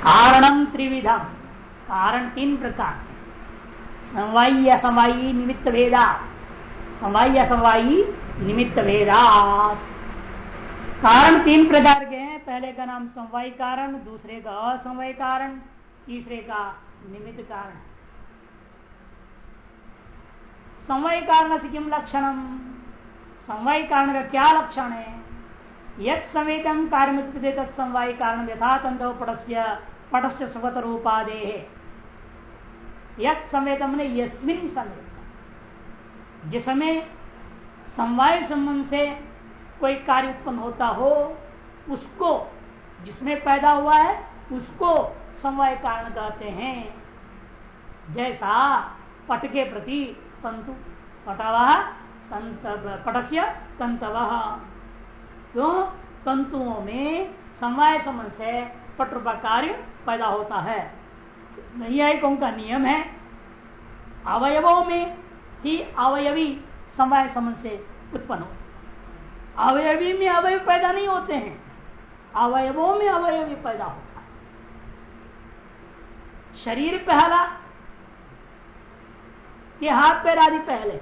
कारणम त्रिविधम कारण तीन प्रकार समवायी असमवायी निमित्त भेदा। समवायी असमवायी निमित्त भेदा। कारण तीन प्रकार के हैं। पहले का नाम समवाय कारण, दूसरे का असमवाय कारण, तीसरे का निमित्त कारण। समवाय कारण से किम लक्षणम समवाय कारण का क्या लक्षण है? यद समेतम कार्य तत्समवाय कारण यथातंत पटस्य पटस्य स्वत रूपादे यद ने यस्मिन जिस समय समवाय संबंध से कोई कार्य उत्पन्न होता हो, उसको जिसमें पैदा हुआ है, उसको समवाय कारण कहते हैं। जैसा पट के प्रति तंतु पटवा तंत, पटस्य, तंतव। क्यों? तंतुओं में समवाय संबंध से पट रूपा कार्य पैदा होता है। नैयायिकों का नियम है? अवयवों में ही अवयवी समय संबंध से उत्पन्न होता अवयवी में अवयव पैदा नहीं होते हैं। अवयवों में अवयवी पैदा होता है। शरीर पहला ये हाथ पैर आदि पहले।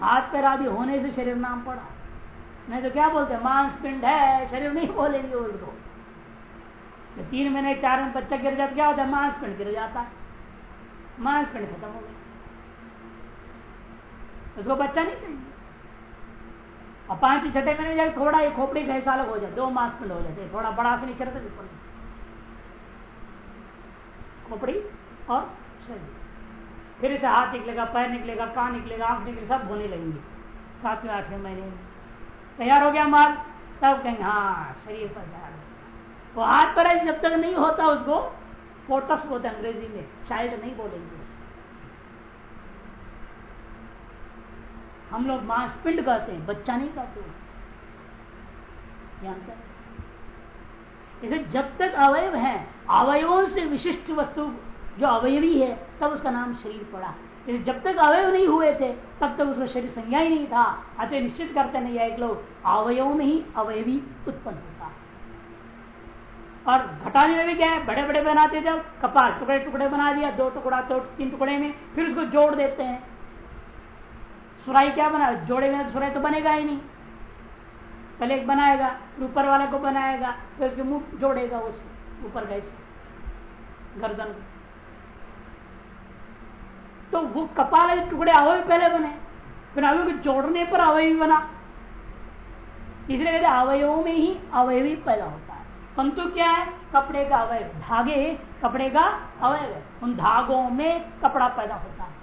हाथ पैर आदि होने से शरीर नाम पड़ा। नहीं तो क्या बोलते मांस पिंड है, शरीर नहीं बोलेंगे उसको तो तीन महीने चार महीने बच्चा गिर जाता, क्या होता है, मांस पिंड गिर जाता मांस पिंड खत्म हो गया। उसको बच्चा नहीं कहेंगे। और पाँच छठे महीने जाए थोड़ा एक खोपड़ी का साल हो जाए, दो मांस पिंड हो जाते थोड़ा बड़ा से नहीं चलता खोपड़ी। और शरीर। फिर इसे हाथ निकलेगा, पैर निकलेगा, कान निकलेगा, आँख निकलेगा, सब होने लगेंगे। सातवें, आठवें महीने में। तैयार हो गया माल। तब कहेंगे हाँ शरीर पर तैयार वो हाथ पर जब तक नहीं होता उसको फोटस बोलते अंग्रेज़ी में चाइल्ड नहीं बोलेंगे। हम लोग मांसपिंड कहते हैं, बच्चा नहीं कहते इसे जब तक अवयव है, अवयवों से विशिष्ट वस्तु जो अवयवी है, तब उसका नाम शरीर पड़ा। जब तक अवयव नहीं हुए थे, तब तक उसका शरीर संज्ञा ही नहीं था। अतः निश्चित करते नहीं एक लोग, अवयव में ही अवयवी उत्पन्न होता। और घटाने में भी क्या है? बड़े बड़े बनाते थे कपाल टुकड़े टुकड़े बना दिया, दो टुकड़ा तो तीन टुकड़े में, फिर उसको जोड़ देते हैं। सुराई क्या बना? जोड़े में सुराई तो बनेगा ही नहीं। पहले एक बनाएगा ऊपर वाले को बनाएगा, फिर उसके मुँह जोड़ेगा उस ऊपर कैसे गर्दन को। तो वो कपाल के टुकड़े अवय पहले बने। फिर अवय को जोड़ने पर अवयवी बना। इसलिए कहते अवयवों में ही अवयवी पैदा होता है। परंतु क्या है? कपड़े का अवय धागे, कपड़े का अवय। उन धागों में कपड़ा पैदा होता है।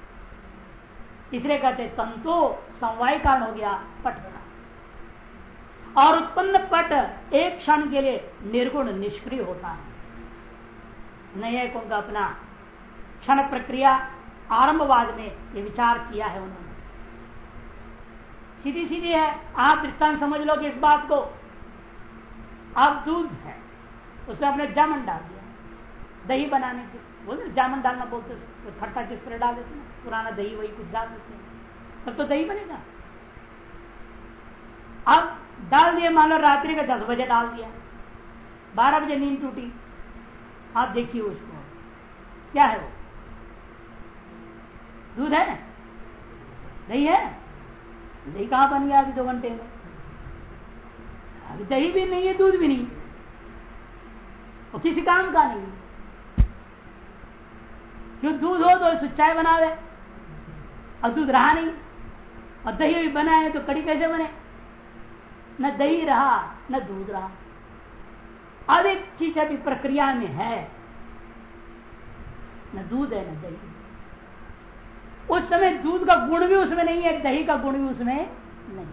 इसलिए कहते तंतु समवाय कारण हो गया, पट बना। और उत्पन्न पट एक क्षण के लिए निर्गुण, निष्क्रिय होता है। नए को अपना क्षण प्रक्रिया आरंभवाद में ये विचार किया है उन्होंने। सीधी सीधी है, आप दृष्टान समझ लो कि इस बात को। आप दूध है, उसमें आपने जामन डाल दिया। दही बनाने के बोलते जामन डालना बोलते तो खट्टा किस तरह डाल देते पुराना दही वही कुछ डाल देते तब तो दही बनेगा। अब डाल दिया, मान लो रात्रि का दस बजे डाल दिया। बारह बजे नींद टूटी। आप देखिए उसको। क्या है वो? दूध है दही है? दही कहाँ बन गया अभी दो घंटे में? अभी दही भी नहीं है, दूध भी नहीं और किसी काम का नहीं जो दूध हो तो चाय बनावे। और दूध रहा नहीं। और दही भी बना है तो कड़ी कैसे बने? न दही रहा, न दूध रहा। अब एक चीज़ अभी प्रक्रिया में है। न दूध है, न दही। उस समय दूध का गुण भी उसमें नहीं है, दही का गुण भी उसमें नहीं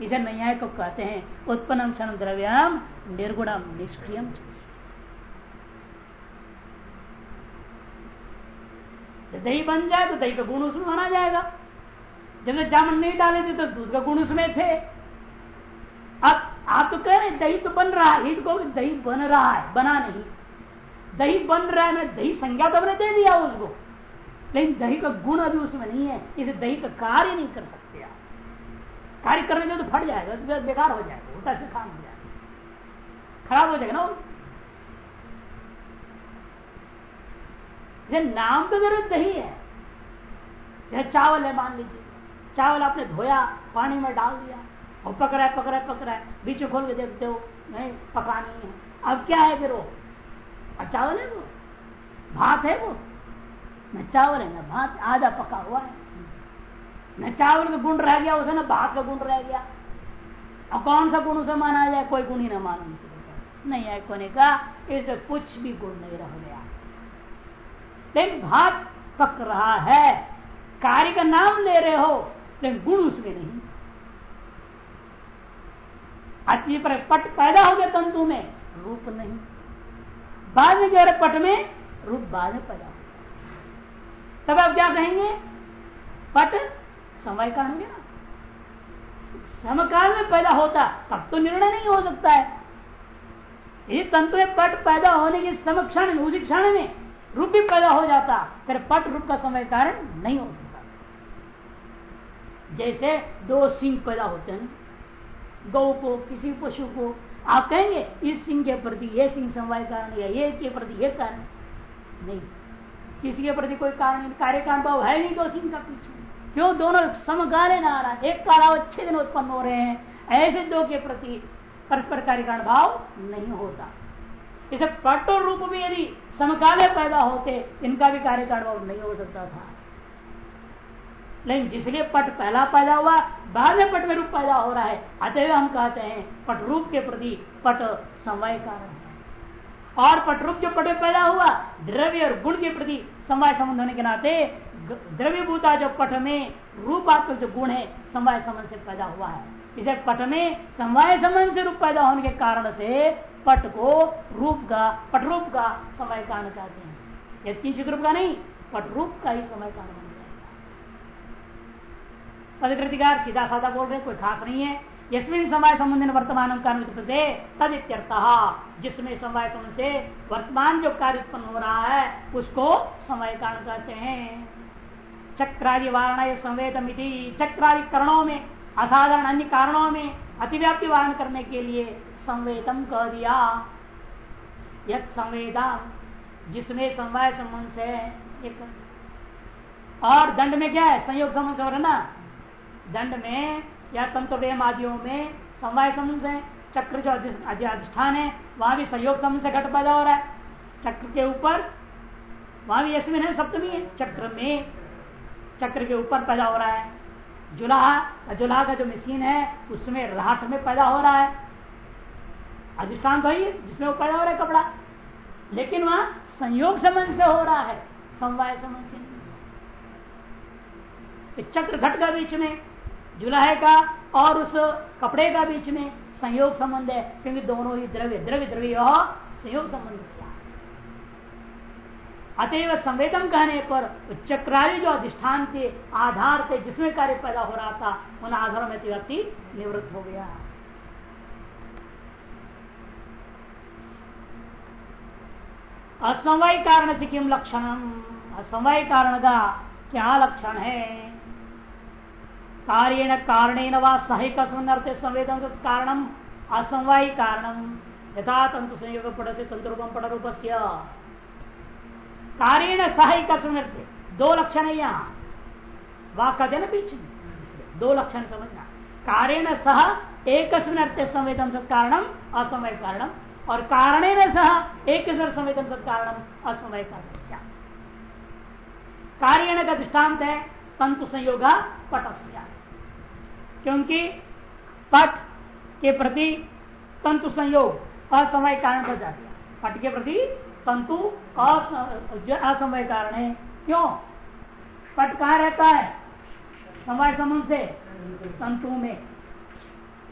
इसे नैयाय को कहते हैं, उत्पन्नम क्षण द्रव्यम निर्गुणम निष्क्रियम। दही बन जाए तो दही का गुण उसमें माना जाएगा। जब जामन नहीं डाले थे तो दूध का गुण उसमें थे। अब आप तो कह रहे दही तो बन रहा है को दही बन रहा है, बना नहीं। दही बन रहा है, मैं दही संज्ञा तो हमने दे दिया उसको। लेकिन दही का गुण अभी उसमें नहीं है, इसे दही का कार्य नहीं कर सकते आप। कार्य करने तो फट जाएगा तो बेकार हो जाएगा उल्टा से काम हो जाएगा। खराब हो जाएगा ना ये नाम तो ज़रूरत नहीं है। यह चावल है, मान लीजिए। चावल आपने धोया, पानी में डाल दिया, और पकड़ा है पकड़ा है पकड़ा है, बीच खोल के देखते हो, नहीं, पका नहीं है। अब क्या है फिर वो? चावल है वो? भात है वो? न चावल है, न भात, आधा पका हुआ है। न चावल का गुण रह गया, उसे ना भात का गुण रह गया। अब कौन सा गुण उसे माना जाए, कोई गुण ही ना मालूम नहीं है कोने का इसे कुछ भी गुण नहीं रह गया। लेकिन भात पक रहा है, कार्य का नाम ले रहे हो, लेकिन गुण उसमें नहीं। अति पर पट पैदा हो गया तंतु में, रूप नहीं। बाद में जो पट में, रूप बाद में पैदा हो तब आप क्या कहेंगे? पट समय का गया समकाल में पैदा होता, तब तो निर्णय नहीं हो सकता है। ये तंतु में पट पैदा होने के समक्षण में उसी क्षण में रूप भी पैदा हो जाता, फिर पट रूप का समय कारण नहीं हो सकता। जैसे दो सिंह पैदा होते हैं, गौ को, किसी पशु को, आप कहेंगे, इस सिंह के प्रति, ये सिंह समय कारण या ये के प्रति ये कारण नहीं। किसी के प्रति कोई कारण कार्य का अनुभव है नहीं दो सिंह का पीछे क्यों? दोनों समगाले ना आ रहा एक काला छह दिन उत्पन्न हो रहे हैं। ऐसे दो के प्रति परस्पर कार्य का अनुभव नहीं होता। इसे पट रूप भी यदि समकाले पैदा होते, इनका भी कार्य का अनुभव नहीं हो सकता था। लेकिन जिसलिए पट पहला पैदा हुआ, बाद में पट में रूप पैदा हो रहा है। अतः हम कहते हैं, पट रूप के प्रति पट समय कारण है। और पट रूप जो पट पैदा हुआ, द्रव्य और गुण के प्रति समय संबंध होने के नाते द्रव्य भूता जो पट में रूपात्मक जो गुण है समय संबंध से पैदा हुआ है। इसे पट में समय संबंध से रूप पैदा होने के कारण से पट को रूप का पट रूप का समय कारण कहते हैं। किंचित रूप का नहीं पट रूप का ही समय कारण पदकृतिकार सीधा साधा बोल रहे कोई खास नहीं है। यस्मिन समय संबंध वर्तमान कारण तद इत्यर्थ जिसमें समय संबंध से वर्तमान जो कार्य उत्पन्न हो रहा है, उसको समय कारण कहते हैं। चक्रादि वारण संवेदम चक्रादि करणों में, असाधारण अन्य कारणों में अतिव्याप्ति वारण करने के लिए संवेदम कह दिया। यद संवेदा जिसमें समवाय संबंध से एक और दंड में क्या है? संयोग संबंध से ना? दंड में या तंत्र वेम आदियों में समवाय संबंध है, चक्र जो अधिष्ठान है, वहाँ भी संयोग संबंध से घट पैदा हो रहा है। चक्र के ऊपर, वहाँ भी यशमिन है, सप्तमी है। चक्र में, चक्र के ऊपर पैदा हो रहा है। जुलाहा जुलाहा का जो मशीन है, उसमें राहट में पैदा हो रहा है। अधिष्ठान तो ही जिसमें वो पैदा हो रहा है कपड़ा। लेकिन वहाँ संयोग संबंध से हो रहा है, समवाय संबंध से। चक्र घट का बीच में। जुलाहे का और उस कपड़े का बीच में संयोग संबंध है, क्योंकि दोनों ही द्रव्य द्रव्य द्रव्य संयोग संबंध अतएव संवेदन कहने पर चक्रारी जो अधिष्ठान के आधार थे जिसमें कार्य पैदा हो रहा था, उन आधारों में व्यक्ति निवृत्त हो गया। असमय कारण से किम लक्षण असमय कारण का क्या लक्षण है? कार्यण कारणेन व सहायक संवेदन कारण असमवाय कारण। यथा तंतु संयोग पट से तंत्र पट रूप कार्यण सहायक दो लक्षण है यहाँ वाक कहते ना पीछे दो लक्षण समझना। कार्यण सह एक संवेदन कारणम असमय कारणम और कारण सह एक संवेदन कारणम असमय कारण। कार्यण का दृष्टांत है तंतु संयोग पटस्य। क्योंकि पट के प्रति तंतु संयोग असमय कारण हो जाती पट के प्रति तंतु असमय कारण है। क्यों? पट कहा रहता है? समय संबंध से तंतु में।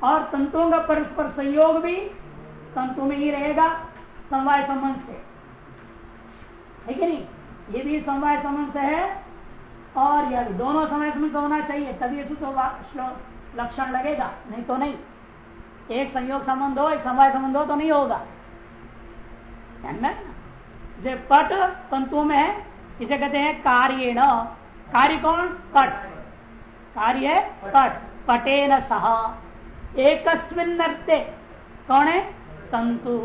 और तंतुओं का परस्पर संयोग भी तंतु में ही रहेगा समवाय संबंध से। है कि नहीं? ये भी समवाय संबंध से है। और यह दोनों समय संबंध से होना चाहिए, तभी लक्षण लगेगा। नहीं तो नहीं। एक संयोग संबंध हो, एक समय संबंध हो तो नहीं होगा। जैसे पट तंतु में है, इसे कहते हैं कार्य न कार्य कौन? पट। कार्य पट। पटे न सह एक कौन है? तंतु।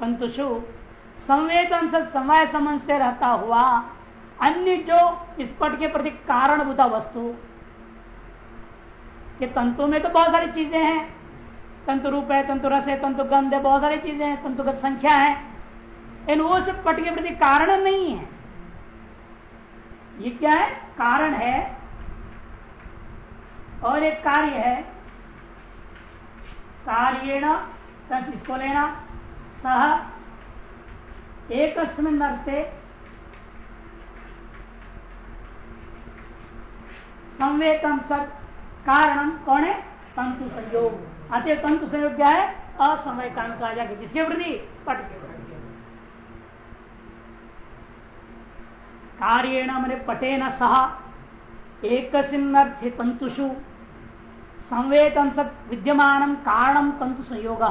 तंतुषु। संवेदन से समय संबंध से रहता हुआ अन्य जो इस पट के प्रति कारण कारणभूता वस्तु के तंतु में तो बहुत सारी चीज़ें हैं। तंतु रूप है, तंतु रस है, तंतु गंध है, बहुत सारी चीज़ें हैं, तंतुगत संख्या है। इन वो सब पट के प्रति कारण नहीं है। ये क्या है? कारण है। और एक कार्य है। कार्यण इसको लेना, सह एक अर्थे संवेतम सत कारण कौन है? तंतु संयोग। अतः तंतु संयोग क्या है? असमय कारण कहा जाएगा जिसके प्रति? पट के कार्यण मैंने पटेन सह एक तंतुषु। संवेतन सत विद्यमान कारण तंतु संयोग।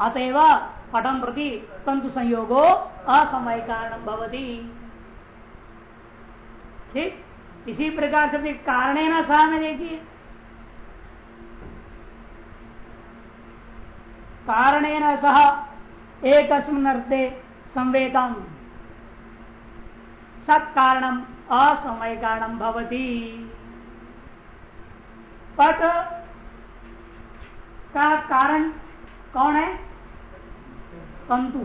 अतएव पटम प्रति तंतु संयोगो असमय कारण भवती। ठीक? इसी प्रकार से कारणे न सह में देखिए कारणेन सह एक अर्थे संवेदम। सत्कारणम असमय कारणम भवती। पट, का कारण कौन है? तंतु।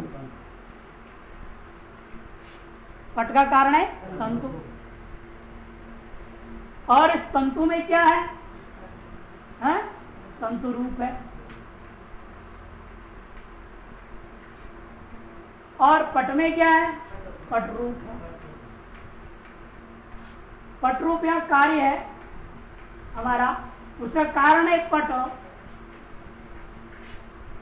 पट का कारण है तंतु। और इस तंतु में क्या है, है? तंतु रूप है। और पट में क्या है? पट रूप है। पट रूप यहाँ कार्य है। हमारा उसका कारण है पट।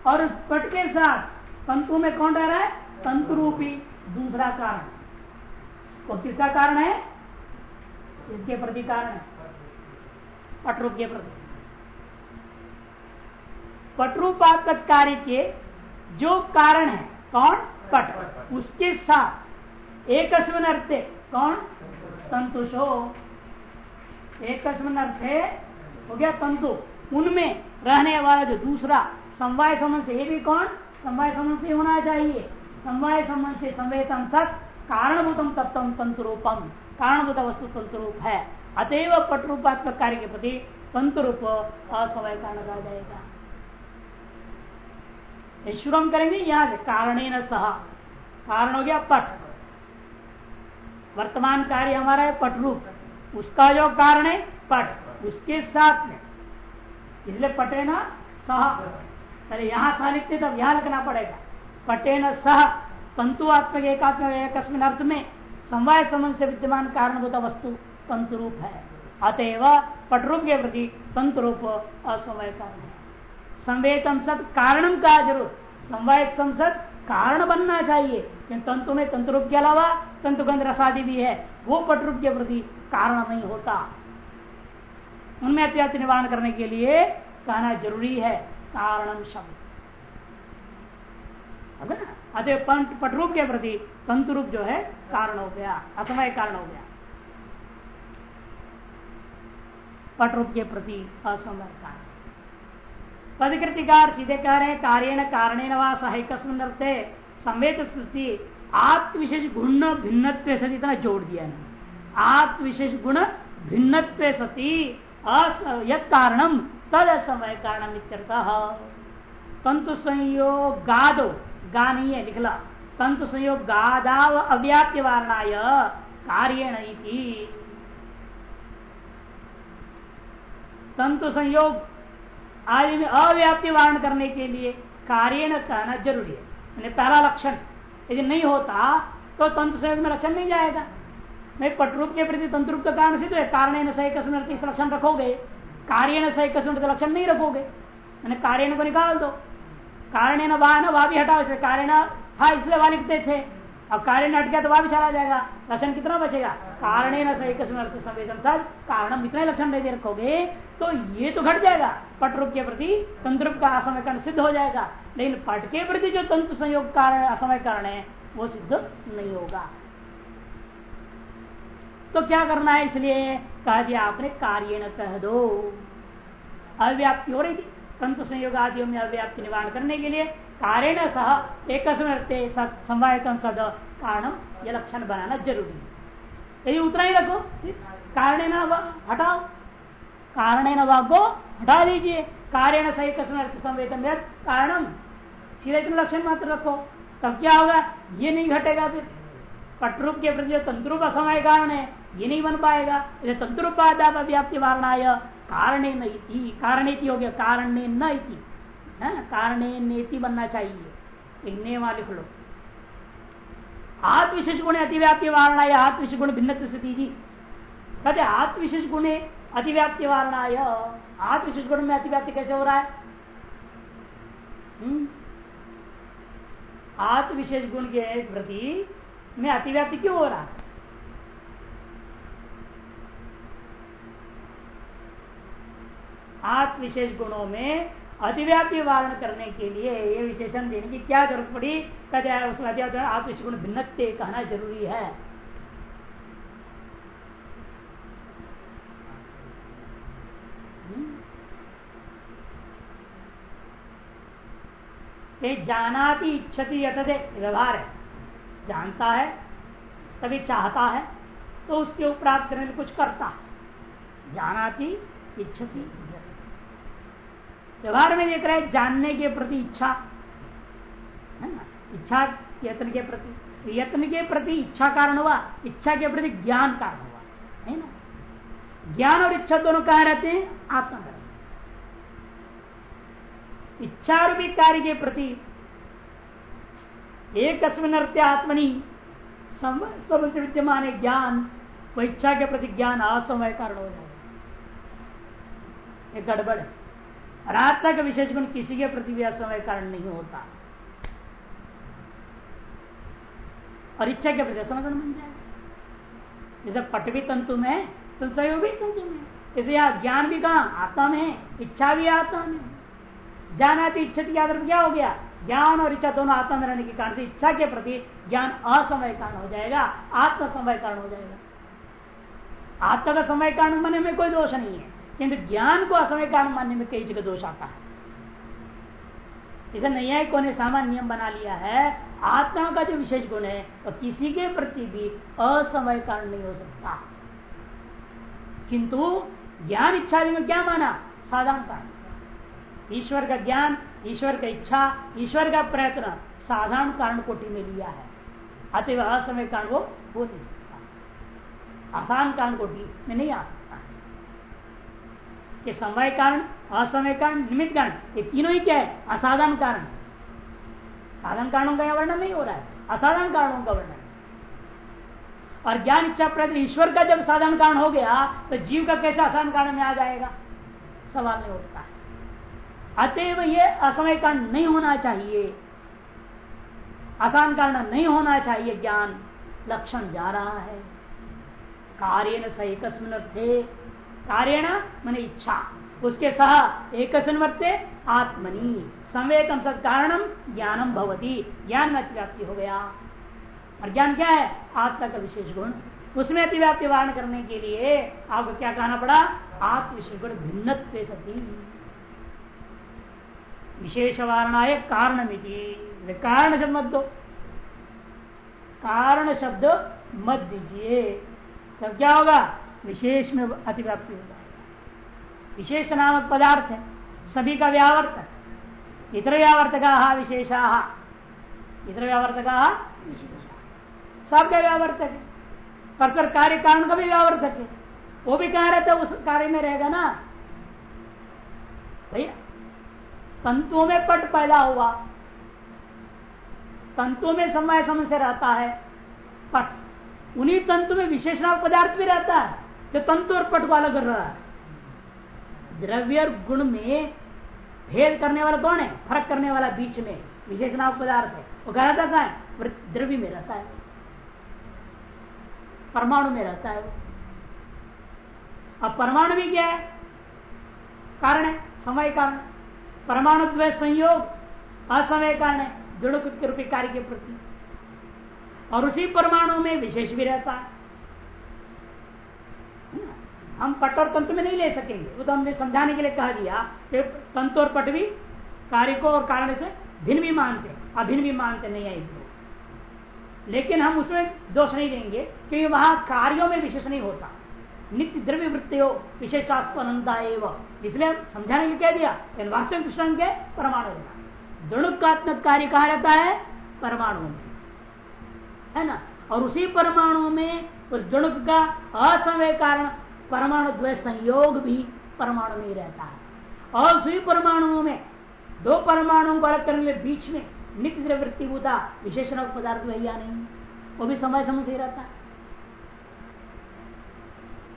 और उस पट के साथ तंतु में कौन रह रहा है? तंतु रूपी दूसरा कारण। वो किसका कारण है? इसके प्रति कारण पटरूप के प्रति। पटरूपात्मक कार्य के जो कारण है, कौन? पट। उसके साथ एक अर्थे, कौन? तंतुषो एक अर्थे, हो गया तंतु। उनमें रहने वाला जो दूसरा, समवाय संबंध से ये भी कौन? समवाय संबंध से होना चाहिए। समवाय संबंध से संवेदन सत कारणभूतम तत्व तंत्र रूपम कारणभूत वस्तु तंत्र रूप है। अतएव पट रूपात्मक कार्य के प्रति तंत्र रूप असमय कारण कहा जाएगा शुरू करेंगे यहाँ से कारण सह। कारण हो गया पट। वर्तमान कार्य हमारा है पट रूप उसका जो कारण है, पट। उसके साथ में। इसलिए पटे ना सह। अरे यहाँ सह लिखते तब यहाँ लिखना पड़ेगा। पटे न सह। तंतुआत्मक एकात्मक एक अर्थ में समवाय संबंध से विद्यमान कारणभूत वस्तु तंतु रूप है। अतएव पटरूप के प्रति तंतु रूप असमय कारण है। संवेदम सत कारणम का ज़रूर। समवाय संसद कारण बनना चाहिए। तंतु में तंतु रूप के अलावा तंतु गंध रसादि भी है, वो पटरूप के प्रति कारण नहीं होता। उनमें अत्यात निवारण करने के लिए कहना ज़रूरी है, कारणम शब्द। अतः पटरूप के प्रति तंतु रूप जो है, कारण हो गया, असमय कारण हो गया। पटरूप के प्रति असमय कारण। पदकृतिकार सीधे कह रहे हैं कार्यण कारणेन वा सहायक संवेद सृष्टि, आत्मविशेष गुण भिन्न सती इतना जोड़ दिया ना आत्मविशेष गुण भिन्न सती कारणम तद समय कारण तंतु संयोग गादो गा नहीं है लिखला तंतु संयोग गादाव अव्याप्य वारणाय कार्यण तंतु संयोग आदि में अव्याप्ति वारण करने के लिए कार्य न कहना ज़रूरी है। पहला लक्षण, यदि नहीं होता तो तंत्र संयोग में लक्षण नहीं जाएगा। मैं पटरूप के प्रति तंत्रूप का कारण सिद्ध है कारण सही कसम लक्षण रखोगे। कार्य न सही कसम लक्षण नहीं रखोगे। मैंने कार्य को निकाल दो। कारण न वाह न वाह भी हटाओ इसलिए कारण था इसलिए वह लिखते थे। अब कार्य हट गया तो वह भी चला जाएगा। लक्षण कितना बचेगा? कारण न सही संवेदन। सर कारण इतने लक्षण नहीं रखोगे तो ये तो घट जाएगा। पट रूप के प्रति तंत्र का असमय कारण सिद्ध हो जाएगा। लेकिन पट के प्रति जो तंत्र संयोग कारण, असमय कारण है, वो सिद्ध नहीं होगा। तो क्या करना है इसलिए? कह दिया आपने कार्य न कह दो। अव्याप्ति हो रही थी। तंत्र संयोग आदि में अव्याप्ति निवारण करने के लिए कार्य सह एक समवायतम सद कारणम यह लक्षण बनाना ज़रूरी है। यदि उतना ही रखो कारण न हटाओ। कारण न वाक को हटा दीजिए। कार्य सही कसम संवेदन कारणम सीधे इतना लक्षण मात्र रखो, तब क्या होगा? ये नहीं घटेगा फिर। पटरूप के प्रति तंत्रुप समय कारण है, ये नहीं बन पाएगा। इसे तंत्रुपादाप व्याप्ति वारणा कारण कारण हो गया कारण न कारण नेति बनना चाहिए। एक नियम लिख लो। आत्मविशेष गुण अतिव्याप्ति वारणा या आत्मविशेष गुण भिन्न स्थिति जी। कहते आत्मविशेष गुण अतिव्याप्ति वारणा या आत्मविशेष गुण में अतिव्याप्ति कैसे हो रहा है? हम्म? आत्मविशेष गुण के प्रति में अतिव्याप्ति क्यों हो रहा है? आत्मविशेष गुणों में अतिव्याप्ति वारण करने के लिए ये विशेषण देने की क्या ज़रूरत पड़ी? कहते हैं, उसमें आत्मविशेष गुण भिन्न कहना ज़रूरी है। ये जानाती इच्छति यथदे व्यवहार है। जानता है, तभी चाहता है तो उसके प्राप्त करने कुछ करता है। जानाती इच्छति व्यवहार में देख रहे जानने के प्रति इच्छा। है ना? इच्छा यत्न के प्रति। यत्न के प्रति इच्छा कारण हुआ, इच्छा के प्रति ज्ञान कारण हुआ। है ना? ज्ञान और इच्छा दोनों कहा रहते हैं? आत्मा इच्छा रूपी कार्य के प्रति एक आत्मनि सबसे विद्यमान ज्ञान। वो इच्छा के प्रति ज्ञान, असमय कारण हो जाएगा गड़बड़ है। आत्मा का विशेष गुण किसी के प्रति भी असमय कारण नहीं होता। और इच्छा के प्रति असमय बन जाएगा जैसे पटवी तंतु में तो सहयोगी तंतु में। जैसे यहाँ ज्ञान भी कहा? आत्मा में। इच्छा भी आत्मा में। ज्ञानाति इच्छा की आदर क्या हो गया? ज्ञान और इच्छा दोनों आत्मा में रहने के कारण से इच्छा के प्रति ज्ञान असमय कारण हो जाएगा आत्म समय कारण हो जाएगा। आत्मा का समय कारण बने में कोई दोष नहीं है। किंतु ज्ञान को असमय कारण मानने में कई जगह दोष आता है। इसे न्यायिकों ने सामान्य नियम बना लिया है, आत्मा का जो विशेष गुण है, वह तो किसी के प्रति भी असमय कारण नहीं हो सकता। किंतु ज्ञान इच्छा में क्या माना? साधारण कारण। ईश्वर का ज्ञान, ईश्वर का इच्छा, ईश्वर का प्रयत्न, साधारण कारण कोटि में लिया है। अतः असमय कारण वो हो नहीं सकता। आसान कारण कोटि में नहीं आ सकता। ये समय कारण असमय कारण, निमित्त कारण, ये तीनों ही क्या है? असाधारण कारण। साधारण कारणों का वर्णन नहीं हो रहा है। असाधारण कारणों का वर्णन और ज्ञान इच्छा प्रयत्न ईश्वर का जब साधारण कारण हो गया तो जीव का कैसे आसान कारण में आ जाएगा? सवाल नहीं उठता है। अतएव ये असमय कारण नहीं होना चाहिए। आसान कारण नहीं होना चाहिए ज्ञान। लक्षण जा रहा है। कार्य न सही थे कार्य मन इच्छा। उसके सह एक आत्मनि। सद कारणम ज्ञानम भवती। ज्ञान में अतिव्याप्ति हो गया। और ज्ञान क्या है? आत्मा का विशेष गुण। उसमें अतिव्याप्ति वारण करने के लिए आपको क्या कहना पड़ा? आत्म विशेष गुण भिन्न सती। विशेष वारणाय कारण कारण शब्द मत दो। कारण शब्द मत दीजिए। तब क्या होगा? विशेष में अतिव्याप्ति हो। जाएगा विशेष नामक पदार्थ है, सभी का व्यावर्तक इतर व्यावर्तका विशेषा। इतर व्यावर्तका सबका व्यावर्तक है। परस्पर कार्य कारण का भी व्यावर्तक है। वो भी कहा रहता है उस कार्य में रहेगा ना। भैया, तंतुओं में पट पैदा हुआ। तंतुओं में समय समय से रहता है। पट। उन्हीं तंतु में विशेषण पदार्थ भी रहता है। जो तंतु और पट को अलग कर रहा है। द्रव्य और गुण में भेद करने वाला कौन है? फ़र्क करने वाला बीच में विशेषण पदार्थ है। वो कहा जाता है द्रव्य में रहता है। परमाणु में रहता है अब परमाणु भी क्या है? कारण है, समय कारण। परमाणु संयोग, असमय कारण है दृढ़ कार्य के प्रति। और उसी परमाणु में विशेष भी रहता है। हम पट और तंतु में नहीं ले सकेंगे। वो तो हमने समझाने के लिए कह दिया कि तंतु और पट भी कार्य को और कारण से भिन्न भी मानते अभिन्न भी मानते नहीं है लेकिन हम उसमें दोष नहीं देंगे, क्योंकि वहाँ कार्यों में विशेष नहीं होता। नित्य द्रव्य वृत्ति हो विशेषात्मनता एवं। इसलिए समझाने के कह दिया वास्तविक दृष्टांत के परमाणु दृणुकात्मक कार्य कहा जाता है? परमाणु में। है ना? और उसी परमाणु में उस दुणुक का असमय कारण परमाणु द्वय संयोग भी परमाणु में ही रहता है। और उसी परमाणुओं में, दो परमाणुओं को अलग करने के बीच में नित्य वृत्ति होता विशेषण पदार्थ है या नहीं, वो भी समय समय से ही रहता है।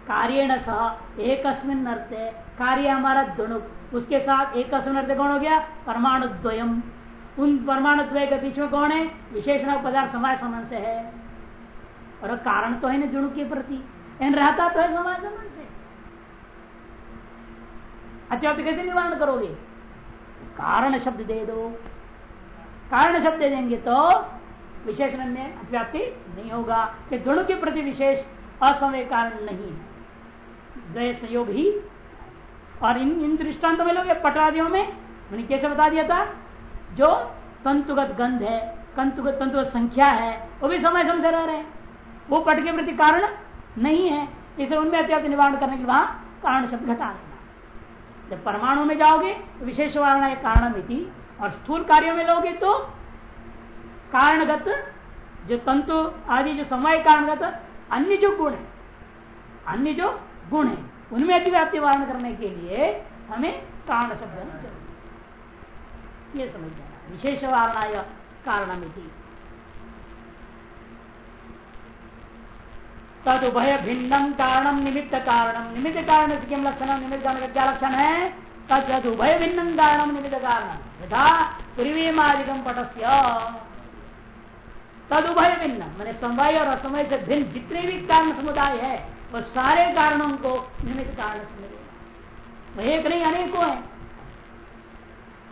कार्यण सह एक अर्थ कार्य हमारा दुणुक उसके साथ एक अर्थ कौन हो गया? परमाणु द्वयम। उन परमाणु द्वय के बीच में कौन है? विशेषण पदार्थ समय समय से है। और कारण तो है ना जुणु के प्रति। इन रहता तो है समन से अच्छा तो कैसे निवारण करोगे? कारण शब्द दे दो। कारण शब्द दे देंगे तो विशेषण में अव्याप्ति नहीं होगा, कि दोनों के प्रति विशेष असमय कारण नहीं है। संयोग ही। और इन इन दृष्टांत में लोग पटरादियों में, मैंने कैसे बता दिया था? जो तंतुगत गंध है, तंतुगत तंतुगत संख्या है, वो भी समय समय रह रहे हैं। वो पट के प्रति कारण नहीं है। इसे उनमें अत्याप्त निवारण करने के लिए वहाँ कारण शब्द घटा देना। जब परमाणु में जाओगे तो विशेष वारणा कारण और स्थूल कार्यों में लोगे तो कारणगत जो तंतु, आदि जो समय कारणगत, अन्य जो गुण है, अन्य जो गुण है, उनमें अतिव्याप्ति वारण करने के लिए हमें कारण शब्द ज़रूरी ये समझ जाना। विशेष वारणा कारणमिति तद उभय भिन्नम कारणम निमित्त कारणम निमित्त कारण से किम लक्षण? निमित्त कारण का क्या लक्षण है? तद उभय भिन्नम कारणम निमित्त कारण। यथा पूर्वीमादिकम पटस्य तद उभय भिन्न। मैंने समय और असमय से भिन्न जितने भी कारण समुदाय है, वो सारे कारणों को निमित्त कारण समझेगा एक नहीं, अनेकों है।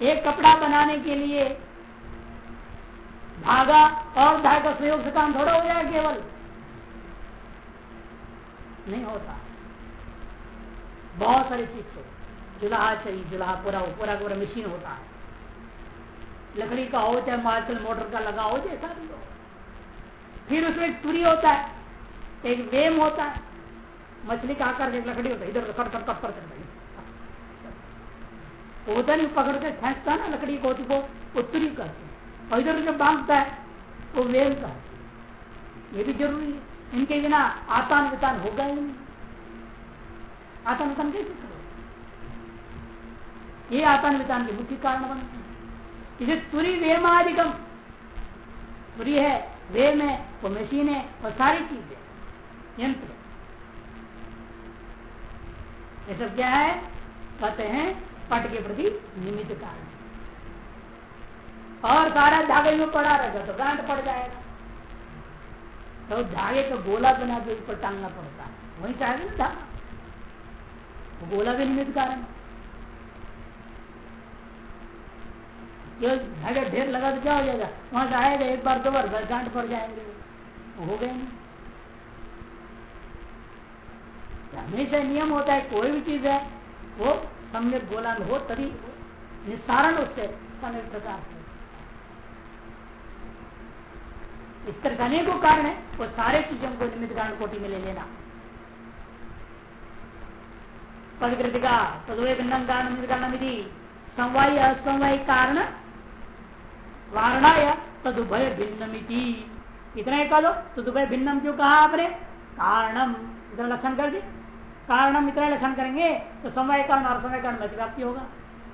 एक कपड़ा बनाने के लिए धागा और धागा संयोग से काम थोड़ा हो जाए केवल। नहीं होता। बहुत सारी चीज़ चाहिए जुलाहा चाहिए, जुलाहा, पूरा पूरा पूरा मशीन होता है। लकड़ी का हो, चाहे मार्शल मोटर का लगा हो, जैसा भी हो। फिर उसमें तुरी होता है, एक वेम होता है। मछली का आकर एक लकड़ी होता है, इधर कट कट कट कर होता नहीं, पकड़ के खेचता ना लकड़ी को वो तुरी करते और इधर जो बांधता है, वो वेम का ये भी ज़रूरी है। इनके बिना आतान वितान होगा ही नहीं। आतान वितान कैसे करो ये आतान वितान के मुख्य कारण बनते हैं इसे तुरी वेमाधिकम तुरी है, वेम है, वो मशीन है, और सारी चीज़ें यंत्र। ये सब क्या है? कहते हैं, पट के प्रति निमित्त कारण। और सारा धागे में पड़ा रहेगा तो गांठ पड़ जाएगा। तो धागे का गोला बना के ऊपर टांगना पड़ता है। वहीं से आगे ना धागा गोला भी निमित्त कारण धागे ढेर लगा तो क्या हो जाएगा? वहाँ से आएगा, एक बार दो बार घर गांठ पड़ जाएँगे। हो गए हमेशा नियम होता है, कोई भी चीज़ है, वो सम्यक गोला में हो, तभी निस्सारण उससे समय प्रकार इस तरह का अनेकों कारण है, वो सारे चीज़ों को निमित्त कारण कोटि में ले लेना। पदकृति का तदुवे भिन्नम कारण कारण समवाय असमवाय कारण वारणा तदुभय भिन्नमिति इतना ही कह दो तदुभय भिन्नम क्यों कहा आपने? कारणम। इतना लक्षण कर दी। कारणम इतना लक्षण करेंगे तो समय कारण और समय कारण व्याप्ति होगा।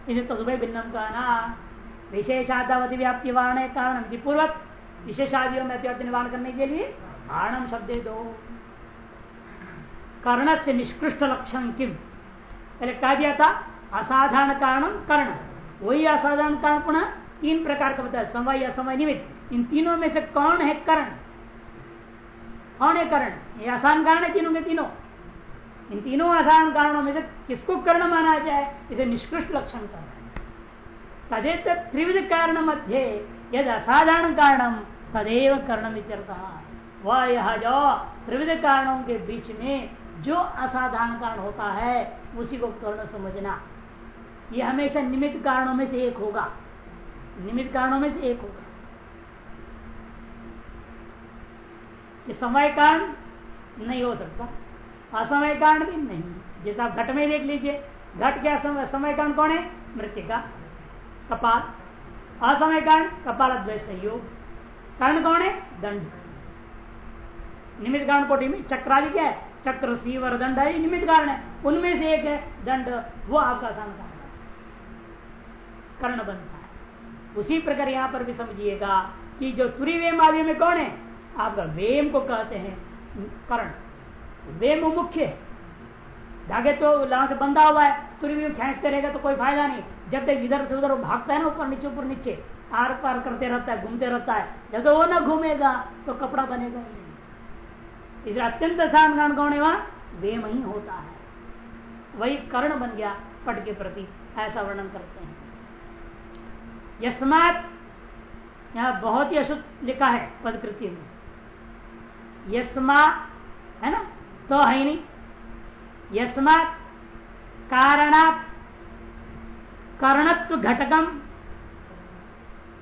इसे तदुभय भिन्नम कहना। विशेषादावधि व्याप्ति वारण कारण पूर्वक विशेष आदियों में अत्यर्थ निवारण करने के लिए कारणम शब्द दो। कर्ण से निष्कृष्ट लक्षण किम? पहले कहा दिया था, असाधारण कारणम कर्ण। वही असाधारण कारण पुनः तीन प्रकार का बताया समय असमय निमित्त। इन तीनों में से कौन है कर्ण? कौन है कर्ण? ये आसान कारण है तीनों के तीनों। इन तीनों असाधारण कारणों में से किसको कर्ण माना जाए? इसे निष्कृष्ट लक्षण करना तदेत त्रिविध कारण मध्य यद असाधारण कारणम तदेव करणम वह यह जो त्रिविध कारणों के बीच में जो असाधारण कारण होता है, उसी को कर्ण समझना। ये हमेशा निमित्त कारणों में से एक होगा। निमित्त कारणों में से एक होगा। ये समय कारण नहीं हो सकता। असमय कारण भी नहीं। जैसा आप घट में देख लीजिए, घट क्या समय समय कारण कौन है? मृत्यु का कपाल। असमय कारण कपाल संयोग। कारण कौन है? दंड। निमित्त कारण कोटि में चक्रादि क्या है? चक्र सीवर दंड है निमित्त कारण है। उनमें से एक है, दंड। वो आपका आसान कारण कर्ण बनता है। उसी प्रकार यहाँ पर भी समझिएगा कि जो तुरी वेम आदि में कौन है? आपका वेम को कहते हैं कर्ण। वेम मुख्य है। धागे तो लाभ से बंधा हुआ है तुरी वेम खेचते रहेगा तो कोई फ़ायदा नहीं। जब तक इधर से उधर भागता है ना ऊपर नीचे ऊपर नीचे आर पार करते रहता है, घूमते रहता है जब वो ना घूमेगा तो कपड़ा बनेगा इसलिए अत्यंत आसान कारण कौन है वहाँ? वेम ही होता है। वही कर्ण बन गया पट के प्रति, ऐसा वर्णन करते हैं। यस्मात, यहाँ बहुत ही अशुद्ध लिखा है पदकृति में। यस्मा है ना? तो है नहीं। यस्मात कारणात कर्णत्व घटकम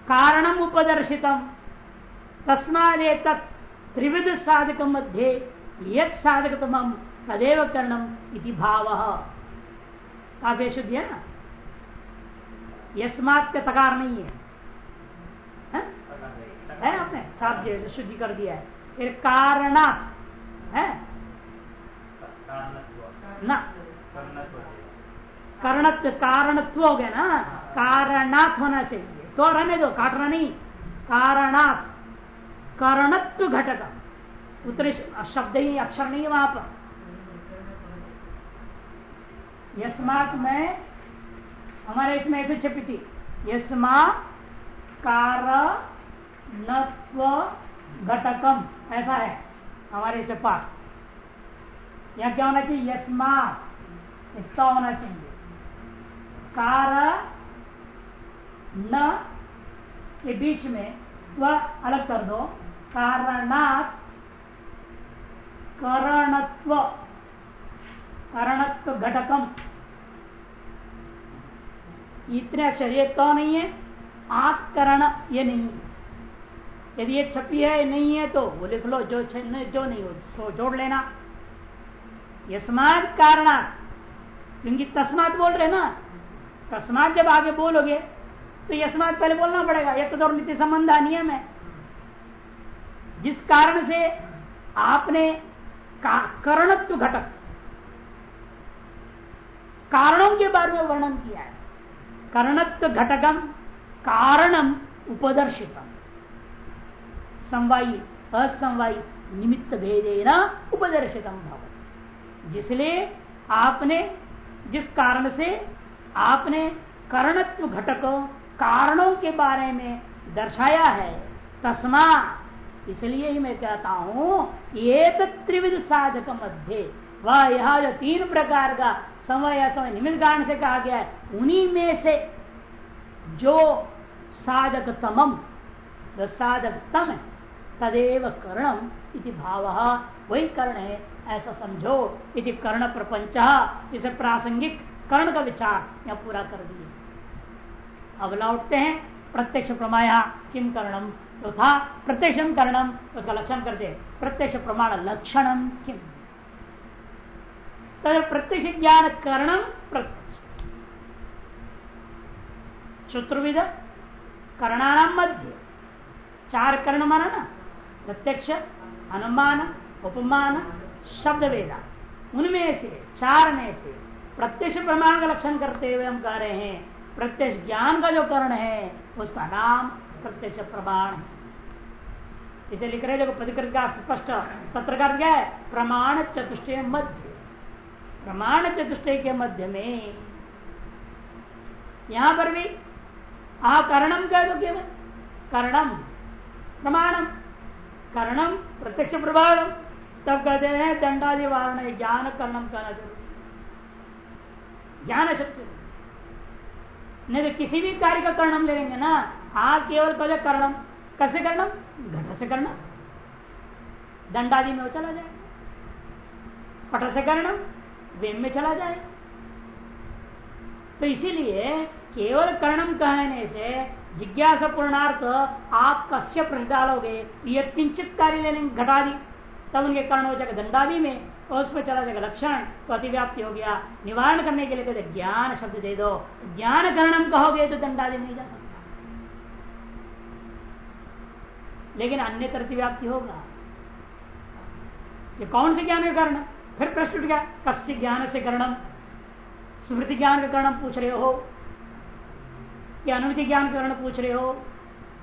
कारणम उपदर्शितम। तस्मादे त्रिविध साधक मध्य यद साधक तम तदेव कर्णम इति भाव। काव्य शुद्धि है ना यस्मात का तकार नहीं है? है, है आपने? छाप दिया शुद्धि कर दिया है। फिर कारणात है? ना। कर्णत्व, कारणत्व हो गया ना? कारणात होना चाहिए। तो रहने दो काटना नहीं। कारणात। करणत्व घटक उत्तरी शब्द ही, अक्षर नहीं है वहाँ पर। यस्मात में, हमारे इसमें ऐसे छपी थी। यस्मा कारणत्व घटकम। ऐसा है हमारे इसे पाठ। यह क्या होना चाहिए? यस्मा इतना होना चाहिए। कार न के बीच में वह अलग कर दो। कारणात, करणत्व करणत्व घटकम। इतने अक्षर ये तो नहीं है? आप करण ये नहीं। यदि ये छपी है, नहीं है तो वो लिख लो, जो जो नहीं हो तो जोड़ लेना। यस्मात कारण क्योंकि तस्मात बोल रहे ना तस्मात जब आगे बोलोगे तो यस्मात पहले बोलना पड़ेगा। यह तो नित्य संबंध नियम है। जिस कारण से आपने का, करणत्व घटक कारणों के बारे में वर्णन किया है। कर्णत्व घटकम कारणम उपदर्शितम। समवायी असमवायी निमित्त भेदे उपदर्शितम भवन जिसलिए आपने जिस कारण से आपने कर्णत्व घटक, कारणों के बारे में दर्शाया है। तस्मा इसलिए ही मैं कहता हूँ एक त्रिविध साधक मध्य। वह यह जो तीन प्रकार का समय असमय निमित्त कारण से कहा गया है, उन्हीं में से जो साधक तमम जो साधक तम है, तदेव कर्णम इति भाव। वही कर्ण है, ऐसा समझो। इति कर्ण प्रपंच, इसे प्रासंगिक कर्ण का विचार यह पूरा कर दिए। अब लौटते हैं प्रत्यक्ष प्रमाया किम कर्णम तो था प्रत्यक्ष कर्णम उसका लक्षण करते प्रत्यक्ष प्रमाण लक्षणम किम तद प्रत्यक्ष ज्ञान करणम प्रत्यक्ष। चतुर्विध करणानाम मध्य। चार कर्ण माना ना? प्रत्यक्ष, अनुमान, उपमान शब्द वेदा उनमें से, चार में से प्रत्यक्ष प्रमाण का लक्षण करते हुए हम कह रहे हैं, प्रत्यक्ष ज्ञान का जो कर्ण है, उसका नाम प्रत्यक्ष प्रमाण है। इसे लिख रहे देखो प्रतिकृत का स्पष्ट पत्रकार क्या है? प्रमाण चतुष्टय मध्य। प्रमाण चतुष्टय के मध्य में यहाँ पर भी आ कर्णम कह दो केवल। कर्णम, प्रमाणम। कर्णम, प्रत्यक्ष प्रभाव तब कहते हैं दंडादि वारण ज्ञान कर्णम कहना ज़रूरी ज्ञान शक्ति। नहीं तो किसी भी कार्य का कर्णम ले लेंगे ना। आप केवल कहे कर्णम, कैसे कर्णम? घट से कर्णम। दंडादि में चला जाएगा पट से कर्ण वेम में चला जाए। तो इसीलिए केवल कर्णम कहने से जिज्ञासा पूर्णार्थ आप कश्य प्रश्न डालोगे ये किंचित कार्य लेने घटा दी तब उनके कर्ण हो जाएगा दंडादि में। और उसमें चला जाएगा लक्षण तो अतिव्याप्ति हो गया। निवारण करने के लिए कहते ज्ञान शब्द दे दो। ज्ञान कर्णम कहोगे तो दंडादि नहीं जा सकता। लेकिन अन्य अतिव्याप्ति होगा। ये कौन से ज्ञान का कारण? फिर प्रश्न उठ गया, कस्य ज्ञान से कर्णम? स्मृति ज्ञान का कारण पूछ रहे हो? कि अनुमिति ज्ञान कारण पूछ रहे हो?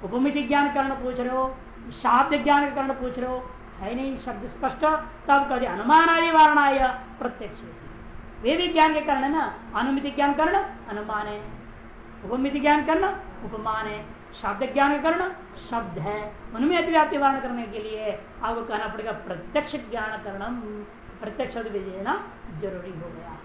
उपमिति ज्ञान कारण पूछ रहे हो? शाब्द ज्ञान कारण पूछ रहे हो? है नहीं शब्द स्पष्ट तब कभी अनुमान आदि आया प्रत्यक्ष वे भी ज्ञान के कारण है ना अनुमिति ज्ञान करण अनुमान है उपमिति ज्ञान करना उपमान है शब्द ज्ञान का शब्द है उनमें अतिव्याप्ति वारण करने के लिए आपको कहना पड़ेगा प्रत्यक्ष ज्ञान करणम प्रत्यक्ष ज़रूरी हो गया